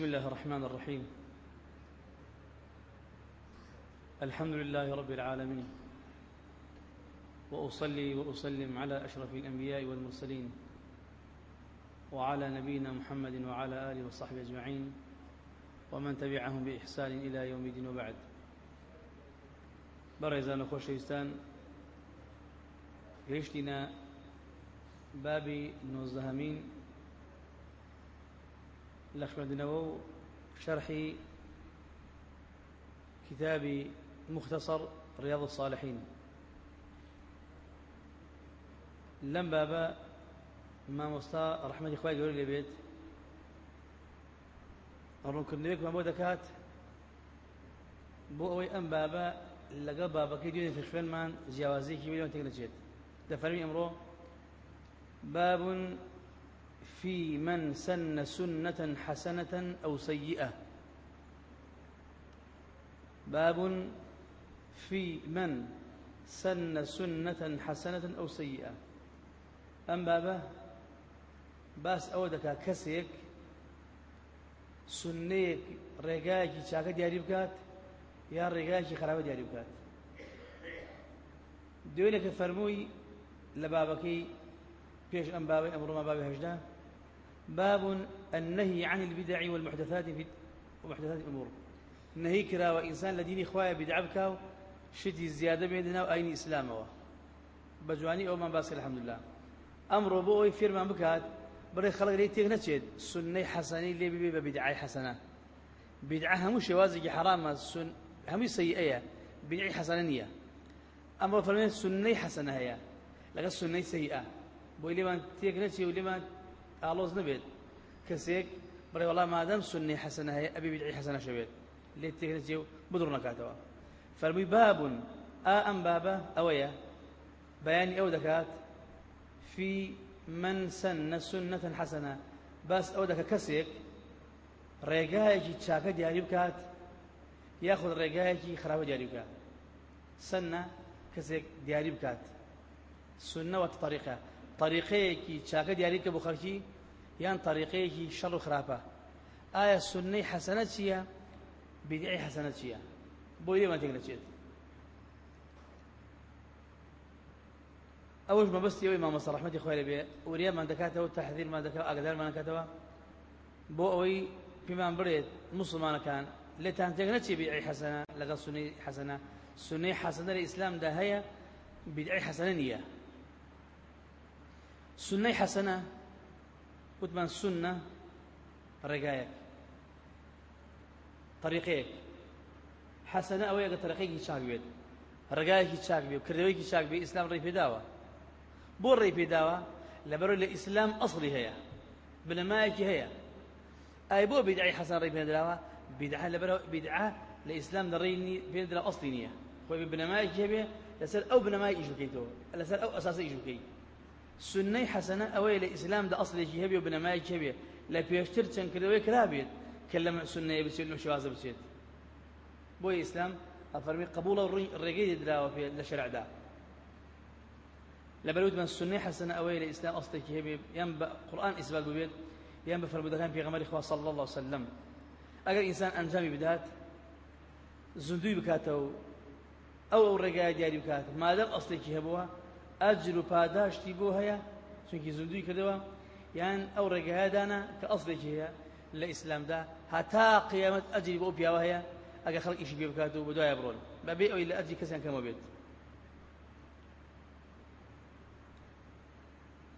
بسم الله الرحمن الرحيم. الحمد لله رب العالمين. وأصلي وأسلم على أشرف الأنبياء والمرسلين وعلى نبينا محمد وعلى آله وصحبه أجمعين ومن تبعهم بإحسان إلى يوم الدين وبعد. برزان خوشويستان گەیشتینە بابی نۆزدەهەمین لە خوێندنەوە و شەرحی كتاب مختصر رياض الصالحين. لم بابا ما مستا رحمة إخوائي يقول لي بيت أرون كردويك ما بودا كات بو أوي أم بابا لقى بابا كي ديوني في خوين مان جوازي كي مليون تكنجيت. دفرمي أمرو. باب في من سن سنة حسنة أو سيئة. باب في من سن سنة حسنة أو سيئة. أم بابا؟ باس أو دكا كسيك. سنيك رقاكي شاكا دياري بكات يا رقاكي خرابة دياري بكات دوينك فرموي لبابكي بيش أم بابي أمر ما بابي هجدا باب النهي عن البدع والمحدثات في ومحدثات الأمور. نهي كرا وإنسان لديني خوايا بدعبك شتي زيادة بيننا وأين إسلامه بجواني أو من باسك الحمد لله. أمر بوي فيرما بكات بري خلق لي تيغ نتشد سنة حسنة اللي بيبي بدعي حسنة. بدعة همو شوازق حرام سن همو سيئة. بدعي حسنة أمر فرمين سنة حسنة هي. لقد سنة سيئة. بۆی لێمان تێک نەچی و لێمان ئالۆز نەبێت. کەسێک بڕێ وڵام مادەم سنی حەسەنە هەیە ئەبی بدعی حەسەنە شەوێت لێ تێک نەچی و بدڕ نکاتەوە فەرمووی بابون ئا ئەم بابە ئەوەیە بەیانی ئەو دەکات في من سن سنة حسنة باس ئەو دەکە کەسێک ڕێگایەکی چاکە دیاری بکات یاخود ڕێگایەکی خراپە دیاری بکات. سنە کەسێک دیاری بکات. سنة وطريقة طريقەیەکی چاکە دیاریکە بۆ خەڵکی یان طریقەیەکی شەڕ و خراپە ئایا سنەی حەسەنە چییە بیدعی حەسەنە چییە بۆ لێمان تێک نەچێت ئەوش مەبەستی ئەوەی مامەسە ڕەحمەتی خۆی لەبێ وریامان دەکاتەوە تەحذیرمان دەکات ئاگدارمان دەکاتەوە بۆ ئەوەی پێمان بڕێت مسلمانەکان لێتان تێک نەچێ بیدعی حەسەنە لەگەڵ سنەی حەسەنە سنەی حەسەنە لە ئیسلامدا هەیە بیدعی حەسەنە نییە سنەی حەسەنە وتمان سنە ڕێگایەک طریقەیەک حەسەنە ئەوەیە کە تەرەقەیەکی چاک بێت ڕێگایەکی چاک بێت کردەوەیکی چاک بێت ئیسلام ڕێی پێداوە بۆ ڕێی پێداوە لەبەرەوە لە ئیسلام ئەسڵی هەیە بنەمایەکی هەیە ئای بۆ بیدعی حەسەن ڕێی پێدراوە بیدعە لەبەرەوە بیدعە لە ئیسلام دەڕێی پێدرا ئەسڵی نییە خۆی بنەمایەکی هەبێ لەسەر ئەو بنەمای ئیش بکەیتەوە لەسەر ئەو ئەساسە ئیش سنەی حەسەنە ئەوەیە لە ئیسلامدا ئەسڵێکی هەبێ و بنەمایەکی هەبێ لە پێشتر چەند کردەوەی کرابێت کە لە سنەیە بچێت لە شوازە بچێت بۆی ئیسلام ئەفەرمی قبولە ڕێگەی دراوە پێ لە شەرعدا لەبەر من سنەی حەسەنە ئەوەیە لە ئیسلام ئەسڵێکی هەبێ یان بە قورئان ئیسبات ببێت یان بە فەرمودەکان پێغەمبەری خوا صلی الله وسلم. ئەگەر ئینسان ئەنجامی بدات بکاتەوە ئەو ئەو ڕێگای دیاری بکات مادەم ئەسڵێکی هەبووە ئەجر و پاداشتی بۆ هەیە؟ چونکی زندوی کردەوە یان ئەو ڕێگەهدانە کە ئەسڵێکی هەیە لە ئیسلامدا هەتا قیامەت ئەجری بۆ پیاوە هەیە ئەگە خەڵک ئیشی پێ بکات و بە دوایە بڕۆن. بەبێ ئەوی لە ئەجری کەسیان کەمە بێت.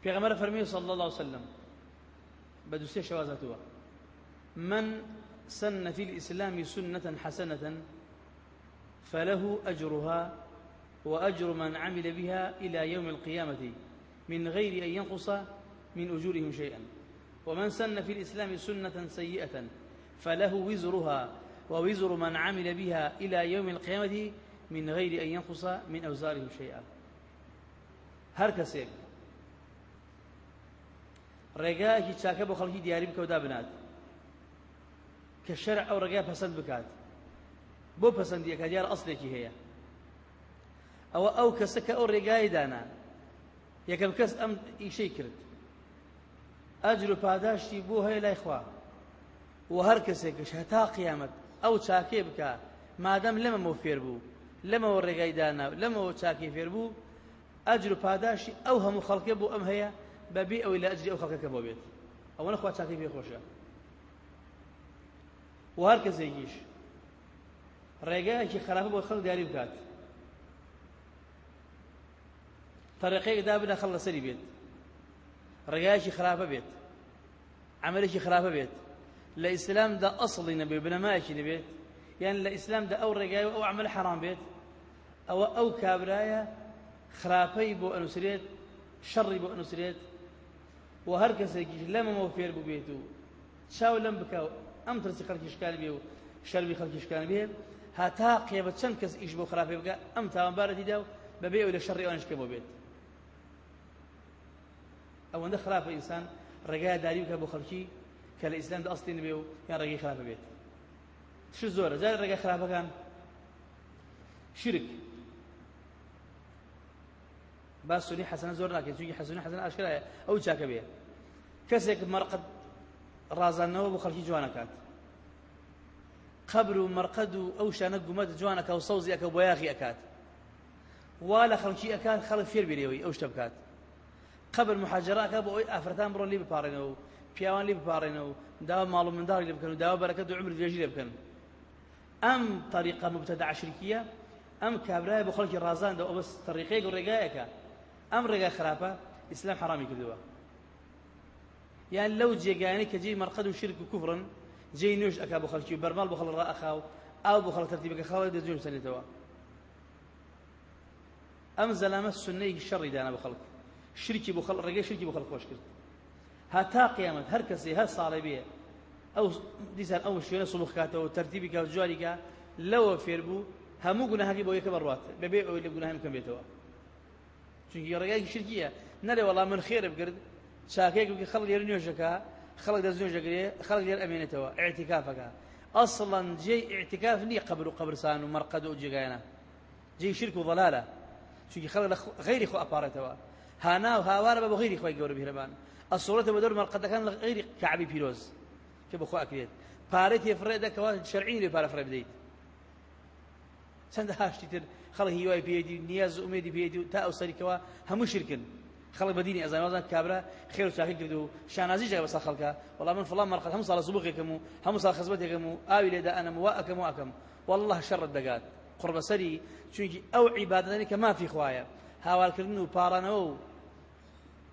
پێغەمبەر فەرمی صلی الله عليه وسلم بە دووسێ شەوازەتەوە من سن في الإسلام سنة حسنة فله أجرها وأجر من عمل بها إلى يوم القيامة من غير أن ينقص من أجورهم شيئا. ومن سن في الإسلام سنة سيئة فله وزرها ووزر من عمل بها إلى يوم القيامة من غير أن ينقص من أوزارهم شيئا. هر کەسێک ڕێگایەکی چاکە بۆ خەڵکی دیاری بکەودا بنات کە شەرع ئەو ڕێگای پەسەند بکات بۆ پەسەندیەکە دیار ئەوە ئەو کەسە کە ئەو ڕێگای دانا. یەکەم کەس ئەم ئیشەی کرد. ئەجر و پاداشتی بۆ هەیە لای خوا. و هەر کەسێکش هەتا قیامەت ئەو چاکێ بکە. مادەم لەمەمە فێر بوو لەمەوە ڕێگای دانا لەمەوە چاکی فێر بوو. ئەجر و پاداشی ئەو هەموو خەڵکە بۆ ئەم هەیە بەبێ ئەوەی لە ئەجری ئەو خەڵکەکە بۆ بێت. ئەوە نەخوا چاکی پێ خۆشە. و هەر کەسێکیش ڕێگایەکی خراپە بۆ خەڵک دیاری بکات. طريقەیەک دابنا خەڵ لەسەری بێت ڕێگایەکی خراپە بێت عملێکی خراپە بێت لە ئیسلامدا ئەسڵی نەبێت بنەمایەکی نەبێت یان لە ئیسلامدا ئەو ڕێگای و ئەو عمل حرام بێت ئەوە ئەو کابرایە خراپەی بۆ ئەنووسرێت شەڕی بۆ ئەنووسرێت و هەر کەسێکیش لەمەمەوە فێر ببێت و چاو لەم بکە و ئەم ترسی خەڵکیشکان بێ و شەربی خەڵکیشکان بێ هاتا قێبە چەند کەس ئیش بۆ خراپێ بکە ئەم تاوانبارەتیدا و بەبێ ئەو لە شەڕی ئەوانشکە بۆ بێت ئەوەندە خراپە ئینسان ڕێگای داری بکە بۆ خەڵکی کە لە ئیسلامدا ئەستی نبێ و یان ڕێگەی خراپە بێت. ش زۆرە. جار ڕێگای خراپەکان شرک. با سنی حەسەنە زۆر ناکەێت چونکی حەسنی حەسەن ئاشکرایە. ئەو چاکە بێ. کەسێک مەرقەت ڕازانەوە بۆ خەڵکی جوانەکات قبر و مەرقەد و ئەو شانە گومەت جوانەکە و سەوزی ئەەکە بۆ یاخی ئەکات. وا لە خەڵکی ئەکات خەڵک فێر بێرەوەی ئەو شتە بکات. قبر محاجراکە بۆ ئەوی ئافرەتان بڕۆن لی بپارڕێنەوە و پیاوان لی بپارڕێنەوە و داوا ماڵ و منداڵی لێ بکەن و داوا بەرەکەت و عمر درێژی لێ بکەن ئەم طریقە مبتەدع شرکیە ئەم کابرایە بۆ خەڵکی ڕازاندا ئەو بەس طریقەیەک و ڕێگایەکە ئەم ڕێگای خراپە ئیسلام حرامی کردووە یان لەو جێگایانی کە جێی مەرقەد و شرک و کوفرن جێی نوێژ ئەکا بۆ خەڵکی و بەرماڵ بۆ خەڵ ڕائەخا و ئاو بۆ خەڵ تەرتیبەکە خەڵک دەجۆم سەنێتەوە ئەم زەلامە سنەیەکی شەڕی دانا بە خەڵک هەتا قیامەت هەر کەسێ هەر ساڵێ بێ ئەو دیسان ئەو شوێنە سڵوخ کاتەوە تەرتیبی کە جواریکە لەوە فێر بوو هەموو گوناهاکی بۆ یەکە بڕوات بەبێ ئەوەی لە گوناهیم کەم بێتەوە. چونکی ڕێگای شرکیە نەرێ وەڵام من خێرە بگرت چاکەیەک بکە خەڵک لێر نوێژەکە خەڵک دەست نوێژەگرێ خەڵک لێر ئەمێنێتەوە ئاعتیکافەکە ئەسڵەن جێی ئاعتیکاف نییە قبر و قبرسان و مەرقەد و جێگایانە جێی شرک و ضەلالە چونکی خەڵک لە غەیری خۆ ئەپارێتەوە. هانا و هاوارە بە غەیری خۆی گەورە بیرەبان ئەسوڵەتە بە دەور مەرقەدەکان لە غەیری کعبی پیرۆز کە بەخۆ ئەکرێت پارەت یەفرێ دەکەوە شەرعی لێ پارە فڕێ بدەیت. چەندە هاشتی تر خەڵک هیوای پێدی نیاز و ئومێدی پێدی تا ئەو سەریکەوە هەموو شرکن. خەڵک بەدینی ئەزانوازان کابرا خێر و چاکی کرد و شانازی جای بەسا خەڵکە وەڵام من فڵان مەرقەت هەموو ساڵە سوبوقێکم و هەموو ساڵ خزمەتێکم و ئاوی لێدا ئەنم وا ئەکەم و ئەکەم والله شەڕت دەگات. قڕبەسەری چونکی ئەو عیبادەتانی کە مافی خوایە. هاوارکردن و پارانەوە و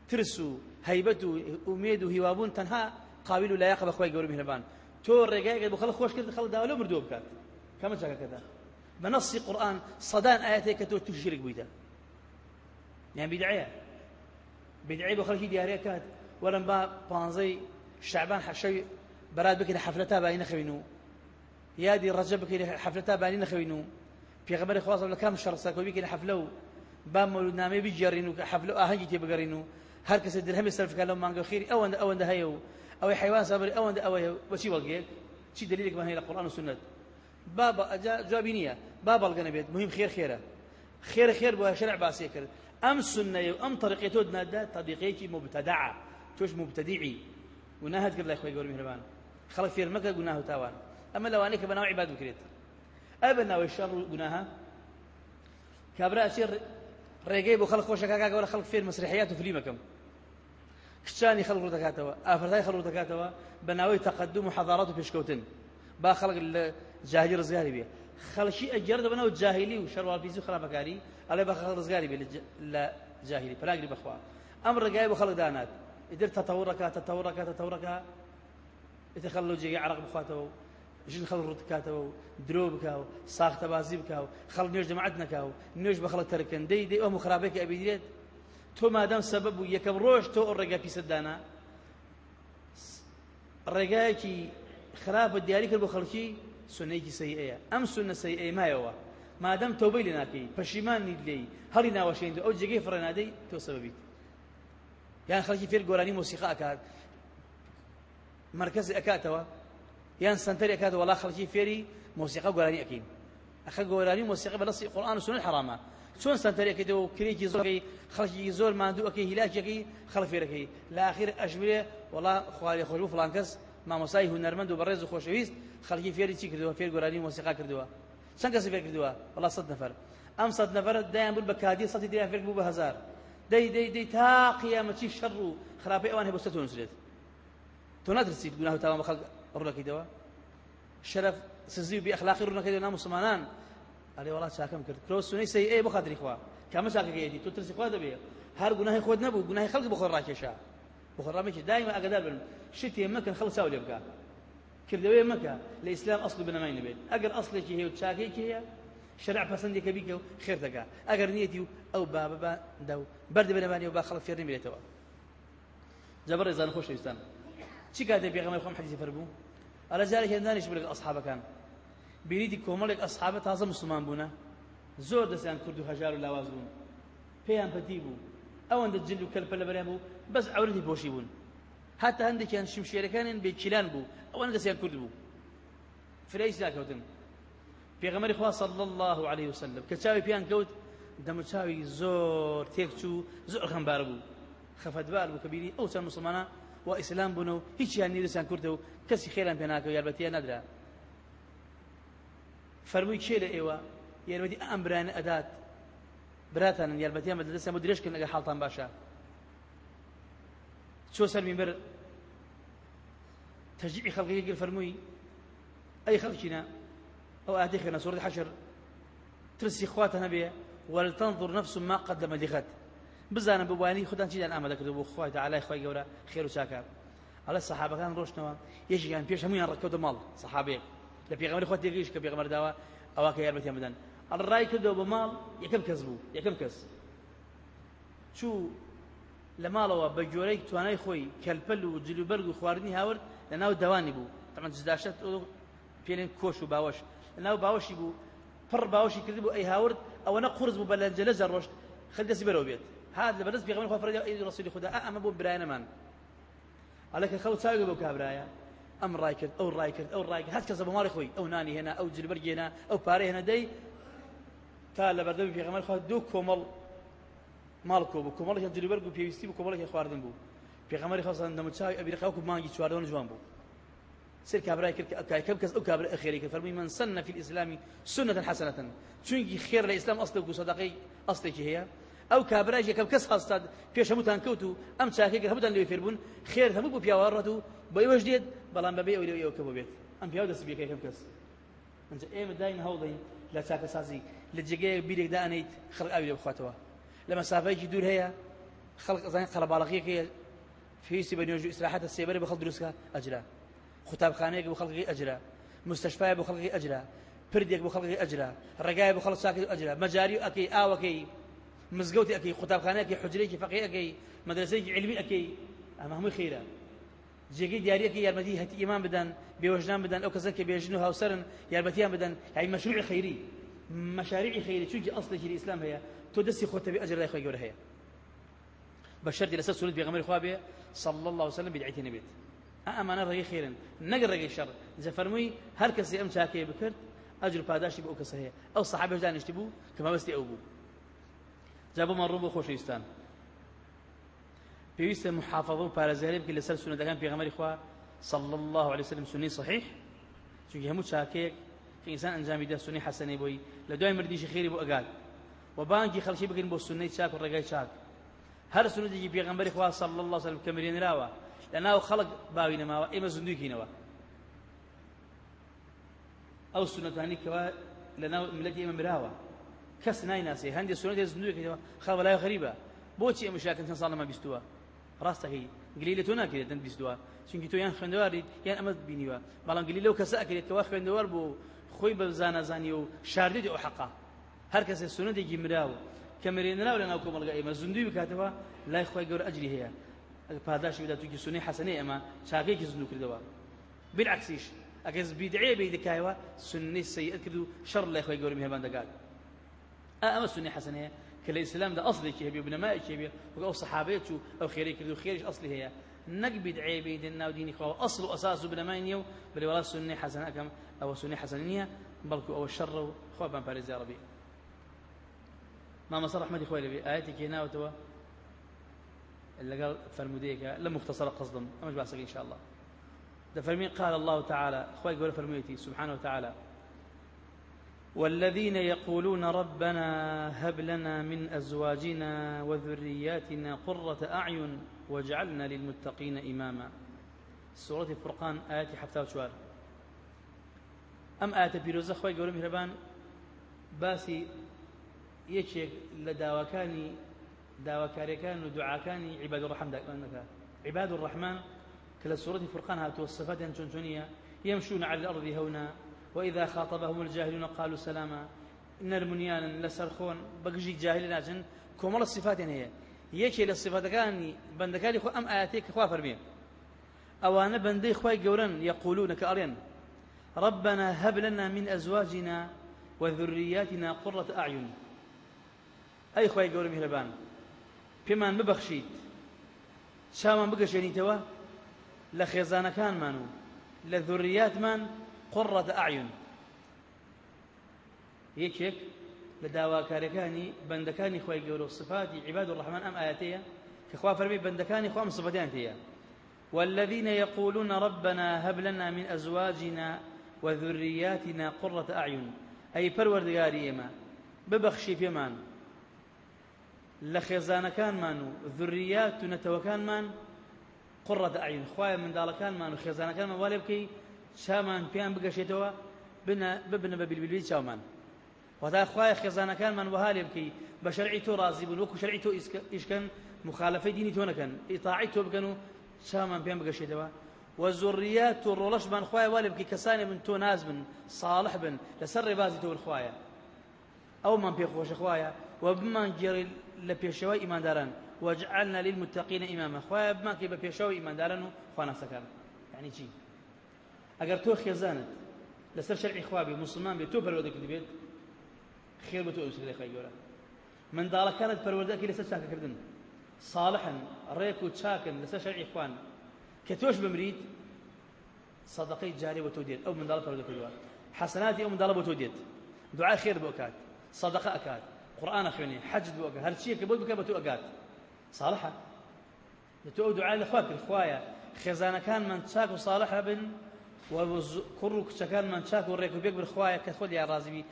ترس و هەیبەت و ئومێد و هیوابوون تەنها قاویل و لایەقە بەخوای گەورە میهرەبان تۆ ڕێگایەکە بۆ خەڵک خۆش کرد خەڵک داوا لەو مردووە بنص قرآن صدان آياتي كتو تشرك بيدا. يعني بدعية. بدعية بخلقي ديارية كات. ولم با بانزي شعبان حشي براد بكي حفلتها باين خوينو يادي رجب بكي حفلتها باين خوينو في غبر خواص ولا كام شهر ساكو بكي حفلو. بام مولود نامي بيجرينو حفلو آهنجي تي بقرينو هر كس درهم يسلف قالوا مانجو خيري أو أو ده هيو أو حيوان صبري أو أو وشي وقيت شي دليلك ما هي القرآن والسنة. بابا جوابي نية. با بەڵگەنە بێت مهم خێر خێرە خێر خێر بۆ شرع باسێ کرد ئەم سنەیە و ئەم طریقی تۆ نادا تەدیقەیەکی مبتدعە تۆش مبتدیعی گوناهت کرد لای خۆی گەور میهرەبان خەڵک فێر مەکە گوناه و تاوان. ئەمە لەوانەیە کە بەناو عیباد بکرێت ئەی بەناوی شەڕ و گوناهە کابرا ئەچێ ڕێگەی بۆ خەڵک خۆشەکە کاگەوەرە خەڵک فێر مەسرحیات و فلیمەکەم کچانی ڕوو دەکاتەوە ئافرەتای خەڵک دەکاتەوە بە ناوەی تەقدم و حەضارات و با خەڵک لە جاهلی ڕزگاری بێ خەڵکی ئەگەر دەبنەوە جاهلی و شەروالپیزی و خراپەکاری ئەڵێ بە خەڵ ڕزگاری بێ لە جاهلی پلاگری بەخوا ئەم ڕێگای دانات ئیتر تەتەوڕەکە تەتەوڕەکە تەتەوڕەکە ئیتر خەڵ لەو جێگەی عەرق بخواتەوە و ژن خەڵ ڕوت بکاتەوە و درۆ بکە و ساختە بازی بکە و خەڵ نوێژ جەماعەت نەکا و نوێژ بە خەڵک تەرکەن دەی ئەو خراپێکی ئەبیدرێت تۆ مادەم سەبەب بوو یەکەم ڕۆژ تۆ ئەو ڕێگا پیسەت دانا. ڕێگایەکی خراپە دیاری کرد بۆ خەڵکی سنەیەکی سەیئەیە ئەم سنە سەیئەی مایەوە مادەم تۆبەی لێ ناکەی پەشیمانی لێی هەڵی ناوەشێن ئەو جێگەی فڕێنادەی تۆ سەبەبیت یان خەڵکی فێر گۆرانی مۆسیقا ئەکات مرکزی ئەکاتەوە یان سنتەری ئەکاتەوە وڵا خەڵکی فێری مۆسیقا گۆرانی ئەکەین ئەخە گۆرانی مۆسیقا بەڵسی قورآن و سنت حرامە چۆن سنتەری ئەکەیتەوە کرێکی زۆرەکەی خەڵکی زۆر ماندوو ئەەکەی هیلاکێکی خەڵ فێرەکەی لە ئاخیر ئەژمرێ وڵا خوارێ خۆش بوو فڵان کەس مامۆسای هونەرمەند و بەڕێز و خۆشەویست. خەڵکی فێری چی کردووە؟ فێر گۆرانی مۆسیقا کردووە. چەند کەسی فێر کردووە؟ وڵا سەد نەفەر ئەم سەد نەفەر دایان بوو بە کادی سەدی دیان فێر بوو بە هەزار دەی دەی دەی تا قیامەتی شەڕ و خراپەی ئەوان هەیە بۆ سەتۆ نووسرێت تۆ ناترسیت گوناه و تاوان بە خەڵک ڕوونەکەیتەوە شەرەف سزی و بێئەخلاقی ڕوونەکەیتەوە نام مسلمانان. ئەڵێ وڵات چاکەم کرد کرۆ سونەی سەیئەیە بۆ خاتری خوا کامە چاکەکەیەتی تۆ ترسی خوا دەبێ هەر گوناهی خۆت نەبوو گوناهی خەڵک بۆ خۆت ڕاکێشا بۆ خۆت ڕامێکی دایما ئەگەدار بن شتێ مەکەن خەڵک چاو لێ بکە کردەوەی مەکە لە ئیسلام ئەسڵ بنەمای نەبێت ئەگەر ئەسڵێکی هەیە و چاکەیەکی هەیە شرع پەسەندێکە بیکە و خێر دەکا ئەگەر نیەتی و ئەو بابە با دا و بەردە بنەمانی و با خەڵک فێر نەبێتەوە جەبڕ ڕێزان خۆشەویستان چی کاتێ پێغەمبەر خۆم حەدیثی فەرموو ئەلە جارێک هێندانیش بلێک ئەصحابەکان بینیدی کۆمەڵێک ئەصحابە تازە مسلمان بوونە زۆر دەستیان کورد و هەژار و لاواز بوون. پێیان پەتی بوو. ئەوەندە جلد و کەلپە لەبەریان بوو بەس عورەتی پۆشی بوون. حتا هەندێکیان شمشێرەکانیان بێکیلان بوو. ئەوەندە دەستیان کورد بوو. فرەیس ناکەوتن پێغەمەری خوا صلی الله عليه وسلم. کە چاوی پێیان کەوت دەموچاوی زۆر تێک چوو زۆر خەمبار بوو. خەفەتبار بوو کە بینی ئەو چەند مسلمانە و ئیسلام بوون و هیچیان نیرسان کردە و کەسی خێران پێ ناکەوە یاربەتیان نەدرا. فەرمووی کێ لە ئێوە؟ یارمەتی ئەم برانە ئەدات. براتان یاربەتیان بە دەستیان بۆ درێژکردن ئەگەر حاڵتان باشە. چۆ سەر میبەر تشجيع خلقه يقول فرموي أي خلقنا أو آتيخنا سورة حشر ترسي خواتنا بيه ولتنظر نفس ما قدم لغد. بزانا بواني خدان چیدان ئامادە کرد بۆ خخوای علای خۆی گەورە خێر و چاکار ئەلە سەحابەکان ڕۆشتنەوە یەکیان پێش هەمویان ڕکەوتە ماڵ سەحابێک لە پێغەمبەری خۆ تێگەیشت کە پێغەمبەر داوە ئەوا کە یارمەتیان بدەن. ڕای کردەوە بە ماڵ یەکەم کەس بوو یەکەم کەس. چوو لە ماڵەوە بە جۆرەی توانای خۆی کەلپەل و جلوبەرگ و خواردنی هاورد لە ناو دەوانی بوو. تەمان جداشت پێڵێن کۆش و باوەش. لە ناو باوەشی بوو پڕ باوەشی کردی بوو ئەی هاورد ئەوەنە قورس بوو بە لە جەلەجە ڕۆشت خەل دەستی بەرەوە بێت. هاد لبرز بيغمر خوا فرجا ايدي رسول خدا اما بو براينا من عليك خو تساوي بو كابرايا أم رايكرد أو رايكرد أو رايكرد هات كذا بمال خوي. أو ناني هنا أو جلبرج هنا أو باري هنا. دي تا لبرد بيغمر خوا دو كومل مالكو بو. كومل هي جلبرج بو بيستي بو كومل هي خواردن بو. بيغمر خوا متساوي أبي رخاكو مانجي شواردون جوان بو. سير كابراي كم أو كابراي أخيري فرمي من سن في الإسلام سنة حسنة. چونكي خير الاسلام اصله صدقي أصلك هي. ئەو کابراژ یەکەم کەس هەستاد پێش هەمووتان کەوت و ئەم چاکێک هەمووتان لێ فێربوون خێر هەموو بۆ پیاوەڕەت و بە ئێوەش دێت بەڵام بەبێ ئەو ئەوە کە بۆ بێت. ئەم پیاو دەست بێکە یەکەم کەس. ئەنج ئێمە داین هەوڵی لە چاکە سازی لە جێگەیە بیرێک دانیت خەڵک ئاوی لێ بخواتەوە. لە مەسافەیەکی دوور هەیە خەڵک ئەزانین قەڵەباڵغیەکەیە فێویستی بە نوێژ و ئیسراحەتە سێبەرە بە خەڵک دروستکە ئەجرا. خوتابخانەیەک بۆ خەڵکی ئەجرا. مستشفای بۆ خەڵکی ئەجرا. پردێک بۆ خەڵکی ئەجرا. ڕێگای بۆ خەڵک مزگەوتی ئەەکەی قوتابخانەیەکی حجرێکی فەقی ئەەکەی مەدرسەیەکی علمی ئەەکەی ئەمە هەمووی خێرە جێگەی دیارەکە یارمەتی هەتی ئیمان بدەن بێوەژنان بدەن ئەو کەسە کە بێژن و هاوسەرن یارمەتیان بدەن. یعنی مەشروعی خەیری مەشاريعی خەیری چونکی ئەسڵێکی ئیسلام هەیە تۆ دەستی خۆتە بێ ئەجر لای خۆی گەورە هەیە. بە شەرتی لەسەر سنت پێغەمبەری خوا بێ صلى الله عليه وسلم بدعيتي نبيت شەڕ. جە فەرمووی هەر کەسی ئەم چاکەیە بکرد ئەجر پاداشی بە ئەو کەسە هەیە. ئەو سەحابەش دانیشتی بوو کە مەبەستی ئەو بوو. جا بۆ مەڕوو بۆ خۆشەویستان پێویستە محافظە و پارێزگاری بکە لەسەر سونەتەکان پێغەمبەری خوا صلى الله عليه وسلم سنی صحیح چونکە هەموو کە ئینسان ئەنجامی دا سنی حەسەنەی بۆی لە دوای مردیشی خێری بۆ ئەگات و بانکی خەڵکی بگرن بۆ سنەی چاک و ڕێگای چاک هەر سنەتێکی پێغەمبەری صلى الله عليه وسلم کە مرێنراوە لە ناو خەڵک باوی نەماوە ئێمە زندویکینەوە ئەو سنەتانی کەوا لە ناو ملەتی ئێمە مراوە کەس نایناسی. هەندێک سنەتی زندویکەوە خەڵ بەلای غەریبە. بۆچی ئەمە شاکن چەند ساڵ لەمە بیستووە؟ ڕاستەکەی گلی لە تۆ ناکرێت دەن بیستووە. چونکی تۆ یان خوێندەواریت یان ئەمە بینیوە. بەڵام گلی لەو کەسە ئەکرێت کەوا خوێندەوار بۆ خۆی بە زانازانی و شاردێت ئەو حەقا. هەر کەسێ سنەتێکی مراوە. کە مرێنراو لە ناو کۆمەڵگە ئێمە زندوی بکاتەوە لای خۆی گەور ئەجری هەیە. ئەگە پاداشی بدا توی سنەی حەسەنەی ئەمە چاکەیەکی زندو کردەوە. بالعكسيش ئەگەز بیدعێ بێ دەکایەوە سنەی سەیئەت کرد و شەڕ لای خۆی گەورە میهرەبان دەکات ئەمە سنەی حەسەنەیە کە لە ئیسلامدا ئەسڵێکی هەبێ بنەمایەکی هەبێ وەک ئەو سەحابەت و ئەو خێری کرد و خێریش ئەسڵی هەیە نەک بیدعێ بێ دێن ناو دینی خوا ئەسڵ و ئەساس و بنەمای نییە و بەڵێ وڵات سنەی حەسەنە ئەەکەم ئەوە سنەی حەسەن نییە بەڵکو ئەوە شەڕ و خوا بان پارێزی ڕەبی مامەسە ڕەحمەتی خۆی لەبێ ئاەتێکی ناوتەوە لەگەڵ فرمودەیەکە لە مختصرە قصدم ئەمەش باسەکە إن شاء الله. دفرمي قال الله تعالى. خوي يقول فرميتي سبحانه وتعالى. والذين يقولون ربنا هب لنا من أزواجنا وذرياتنا قرة أعين واجعلنا للمتقين إماما. سورة الفرقان آيات حفتة وشوار أم آيات بيروزة خوي يقول مهربان باسي يشيك لداوكاني داوكاريكان ودعاكاني عباد الرحمن عباد الرحمن كلا سورة فرقان هاتوا الصفات يمشون على الأرض هونا وإذا خاطبهم الجاهلون قالوا سلاما المنيان لسرخون بقجي جاهلين عشان كمال الصفات هي. يكي للصفات كان بندكالي خو أم آياتيك خوا فرمي. أو أنا بندي خواي قورن يقولون كأرين. ربنا هب لنا من أزواجنا وذرياتنا قرة أعين. أي خواي قورن مهربان. بمان ببخشيت شامان بقشيني توا لە خێزانەکانمان و لە قڕەتە ئاعین یەکێک لە داواکارەکانی بەندەکانی خۆی گەورە سفاتی عیباد و ڕحمان ئەم ئاەتەیە کە خوا فەرمی بەندەکانی خۆم سفەتیان تەیە والذين يقولون ربنا هب لنا من أزواجنا وذرياتنا قرة أعين. أي پروردگاری ئێمە ببەخشی پێمان لە خێزانەکانمان و ذریات و نەتەوەکانمان قڕە ئاین خوای منداڵەکانمان و خێزانەکانمان وا لێ بکەی چامان پێیان بگەشێتەوە ببنە بە بیلبیلی چاومان. وەتا خوای خێزانەکانمان وها لێ بکەی بە شەرعی تۆ ڕازی بوون وەکو شەرعی تۆ ئیشکەن مخالفەی دینی تۆ نەکەن. ئیطاعی تۆ بکەن و چامان پێیان بگەشێتەوە. بان خوايا والب كي كساني من تو ناز بن صالح بن لسر ربازي تو الخوايا أو من بيخوش خوايا وبمان جري لبيشوي ايمان داران واجعلنا للمتقين إماما. خواه بما كي بپێشەوە ئیماندارن و خواناسەکان. يعني چی؟ ئەگەر تۆ خێزانت لەسەر شەرعی خوابی مسلمان بێت تۆ پەروەردەکرد بێت خێر بە تۆ ئەوسری خی گەورە منداڵەکانت پەروەردەکی لەسەر چاکەکردن صالحن ڕێک و چاکن لەسەر شەرعی خوان. کە تۆش بمریت صدقەی جاری بۆ تۆ دێت ئەو منداڵ پەروەردەکردووە حەسەناتی ئەو منداڵە بۆ تۆ دێت دوعای خێر بۆ ئەکات صدقە ئەکات قورآن خوێنێ حەجت بۆ ئەکات هەرچیەکە بۆ بکە بە تۆ صالحة. لتو دعاء لخواك الخوايا خزانة كان من تشاك وصالحة بن وكرو كان من تشاك وريكو بيك بالخوايا كتخول يا رازبي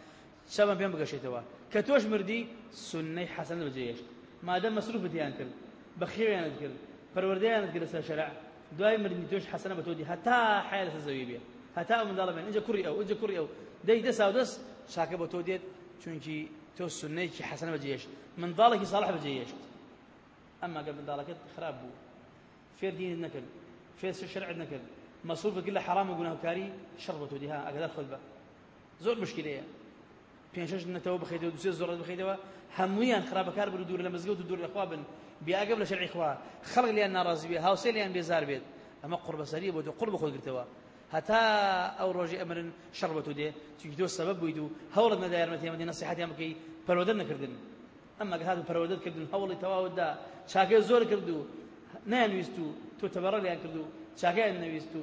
شابا بيان بقى شيتوا كتوش مردي سنة حسن بجيش. ما دام مصروف بديان كل بخير يعني كل فرورديان كل سر شرع. دواي مردي توش حسنة بتودي. حتى حياة الزويبية. حتى من ضربين إجا كوري أو إجا كوري أو دي دس أو دس شاكا بتودي. چونكي تو سنة حسنة بجيش. من ضالك صالح بجيش. أما قبل ذلك خراب بو. فير دين النكل فير شرع النكل مصروف بقول حرام وقلنا كاري شربته دي ها أقدر خذ زور مشكلة پێنجش نەتەوە بخیتەوە دوسێ زۆر بخیتەوە هەمویان خراپەکار بر دوور لە مزگەوت و دوور لەخوا بن. بیاگەب لە شەرعی خوا. خەڵک لیان ناڕازی بێ هاوسێ لیان بێزار بێت. ئەمە قوربەسەریە بۆ تۆ قڕ بخۆ گرتەوە. هەتا ئەو ڕۆژی ئەمرن شەڕ بە تۆ دێ. چونکی تۆ سەبەب بوویت و هەوڵت نەدا یارمەتیمەدی نەسیحەتیان بکەی پەرۆدە نەکردن. ئەمە هاتو پەرۆدەت کردن هەوڵی تەواوتدا چاکەی زۆر کرد و نانویست و تۆ تەبەڕە لیان کرد و چاکیان نەویست و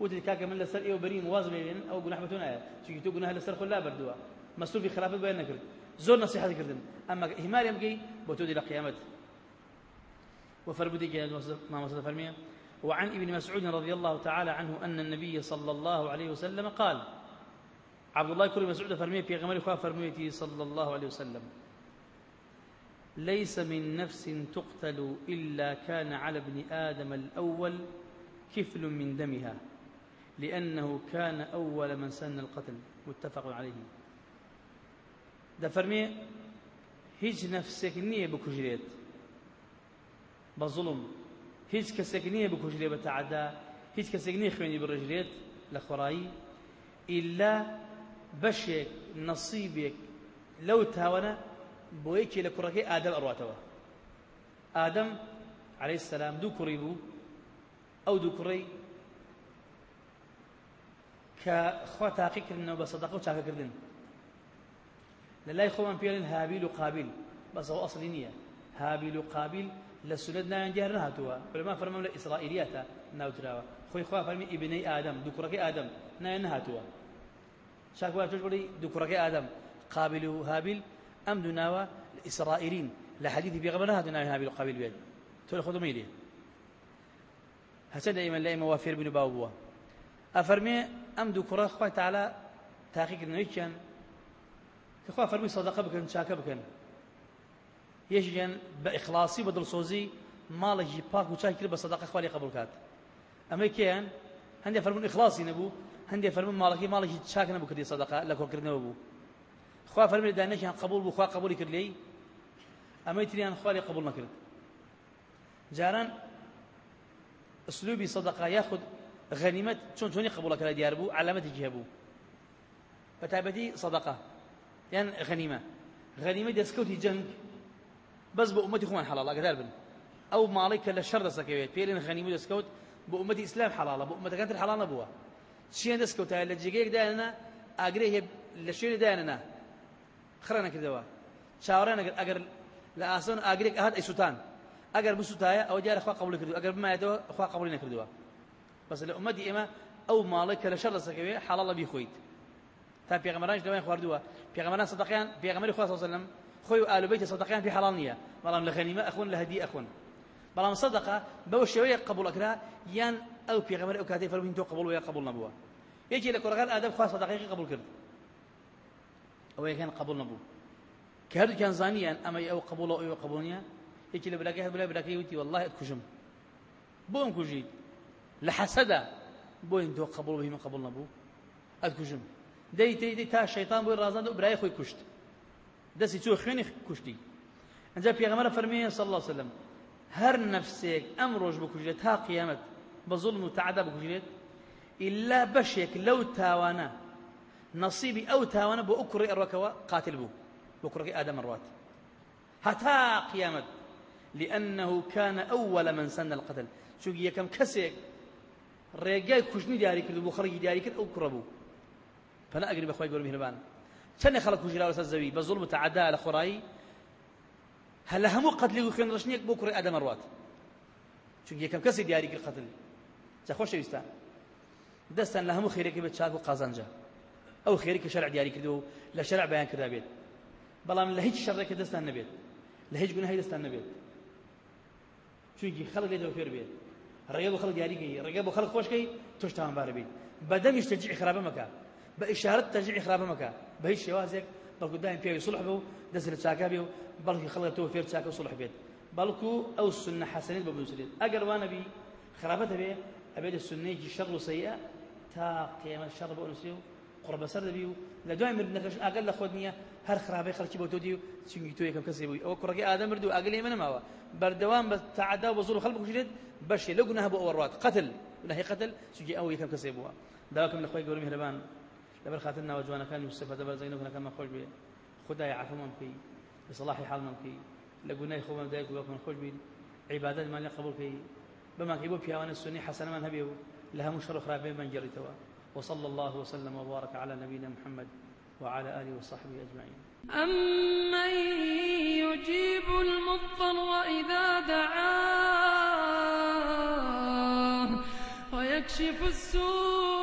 وتی کاکە من لەسەر ئێوە بەری مواز بێن ئەو گوناح بە تۆ نایە چونکی تۆ گوناح لەسەر خۆ لا بردووە مەسروفی خلافت بەیان نەکرد زۆر نصيحة کردن ئەمە هیماریان بگەی بۆ تۆ دی لە قیامەت وفربدي ما مصدر فرمية. وعن ابن مسعود رضي الله تعالى عنه أن النبي صلى الله عليه وسلم قال عبد الله كل مسعود فرمية في غمر خواه فرميتي صلى الله عليه وسلم. ليس من نفس تقتل إلا كان على ابن آدم الأول كفل من دمها لأنه كان أول من سن القتل متفق عليه. ده فرمي هیچ نفسك نییە بکوژرێت بظلم. هیچ کەسێک نییە بکوژرێ بە تعدا هیچ کەسێک نییە خوێنی بڕژرێت لە خۆڕایی ئللا بەشێک نەسیبێک لەو تاوەنە ئادەم ئەڕاتەوە ئادەم عليه السلام کوڕی بوو ئەو دوو کوڕی كخوا تاقي كردن وبصدقه وشاكا كردن. للاي خوان بيرن هابيل وقابيل بس هو أصل نية. هابيل وقابيل لسنة نايان جهر نهاتوا ولما فرموا لإسرائيليات ناوتراوا. خوي خوا فرمي ابني آدم دكرك آدم. نايان نهاتوا. شاكوا تجبري دكرك آدم. قابل وهابيل أم دناوا الإسرائيلين لحديث في غبنا هذا هابيل وقابيل بيد. تقول ميلي هسه دائما لا وافر بن باوبوا أفرمي أم دكرة خوي تعالى تحقيق النويتشان كخوا فرمي صدقة بكن شاكا بكن يجيان بإخلاصي بدل صوزي مالك باك وشاكر بصدقة خوالي قبول كات أما كيان هندي فرمون إخلاصي نبو هندي فرمون مالكي مالك شاكر نبو كدي صدقة لك وكرنا نبو خوا فرمي دانش قبول بو خوا قبولي كرد لي أما يتريان خوالي قبول نكرد جاران اسلوبي صدقه ياخذ غنيمه شلون شلون يقبل كلا ديار بو علامه يجيبو فتابتي صدقه يعني غنيمه غنيمه دسكوتي جنك بس بأمتي خوان حلال قدر بن. أو مالك للشر دسكويت بيلين غنيمه دسكوت بأمتي اسلام حلال بأمتي كانت الحلال ابوها شين دسكوت هاي لجيك دانا اجري لشين دانا خرنا كذا شاورنا اگر لا أصلا اجريك احد اي سلطان اگر بسوتايا أو جار اخوا قبول كردو اگر بما يدو اخوا قبول نكردوا بس الامه إما أو مالك لشر سكوي حلال بي خويت تا پیغمبرانش دوين خواردوا. پیغمبران صدقيان پیغمبر خدا صلى الله عليه وسلم. خوي آل بيت صدقيان في حلال نية. بلام لغنيمة أخون لهدي أخون. بلام صدقة بو شوية قبول أكرا يان أو پیغمبر أو كاتي فرمين تو قبول ويا قبول نبوا يجي لك رغان ادب خاص صدقه قبول كرد. أو كان قبول نبو كهر كان زانيا أما أو قبول أو يجي لبلاكي بلا بلاكي وتي والله أتكشم. بوم كوجيت لحسدا. بوين تو قبول به من قبول نبو. أتكشم. دەی تێدی تا شەیتان بۆی ڕازان و برای خۆی کوشت دەستی چوە خوێنی کوشتی ئەجا پێغەمبەر فەرمیێ صلی الله وسلم هەر نەفسێک ئەم ڕۆژ تا قیامەت بە ظلم و إلا بەشێک لەو تاوانە نصيبي أو بۆ ئەو کوڕی ئەڕۆکەوە قاتل بۆ کوڕەکەی ئادەم ڕوات هەتا قیامەت لأنه كان أول من سن القتل. شو يكم كسيك ڕێگای کوژنی دیاریکرد بۆ خەڵکی دیاریکرد ئەو کوڕە بوو پەنا ئەگری بەخوای گەور میهرەبان چەندێک خەڵک کوژرا لەسەر زەوی بە زوڵم تەعادا لە خۆڕایی هەل لە هەموو قەتلی و خوێن ڕشنیەک بۆ کوڕی ئادەمە ڕوات چونکە یەکەم کەسی دیاریکرد قەتل جا خۆشەویستە دەستان لە هەموو خێرێکی بێت چاک و قازانجا. ئەو خێری کە شەرع دیاری کردو لە شەرع بەیان کردا بێت بەڵام لە هیچ شەڕێکی دەستان نەبێت لە هیچ گوناهی دەستان نەبێت يجي خلق ليدو فير بيت رقيب خلق دياري كي رقيب خلق خوش كي تشتام باربي بدم يشتجع خراب مكان بإشارة ترجيع خراب مكان بهي شوازك بلكو دائم فيه صلح بو دسل تشاكا بيو بلكو خلق تو فير تشاكا صلح بيت بلكو أو السنة حسنين بابن سليم أقر وأنا بي خرابته بي أبيد السنة يجي شر سيئة تا قرب سر بيو لا دائما من أقل خودنية هر خرابي خلق بو توديو تشنجي تو يكم كسي بو أو كرقي آدم مردو أقل من ما بردوام بتعدى وبظلم خلق بشريد بشي لو قناها بو أوروات. قتل نهي قتل سجي أو يكم كسي بو دواكم لخوي قولوا مهربان. لبر خاتنا وجوانا كان يوسف دبر زينب كان خوش بي خداي عفو من في بصلاح حال من في لقونا خو من دايك وكم خوش بي عبادات ما قبول في بما كيبو في اوان السني حسن من هبيو لها مشرف رابين من توا وصلى الله وسلم وبارك على نبينا محمد وعلى آله وصحبه أجمعين. أمن يجيب المضطر إذا دعاه ويكشف السوء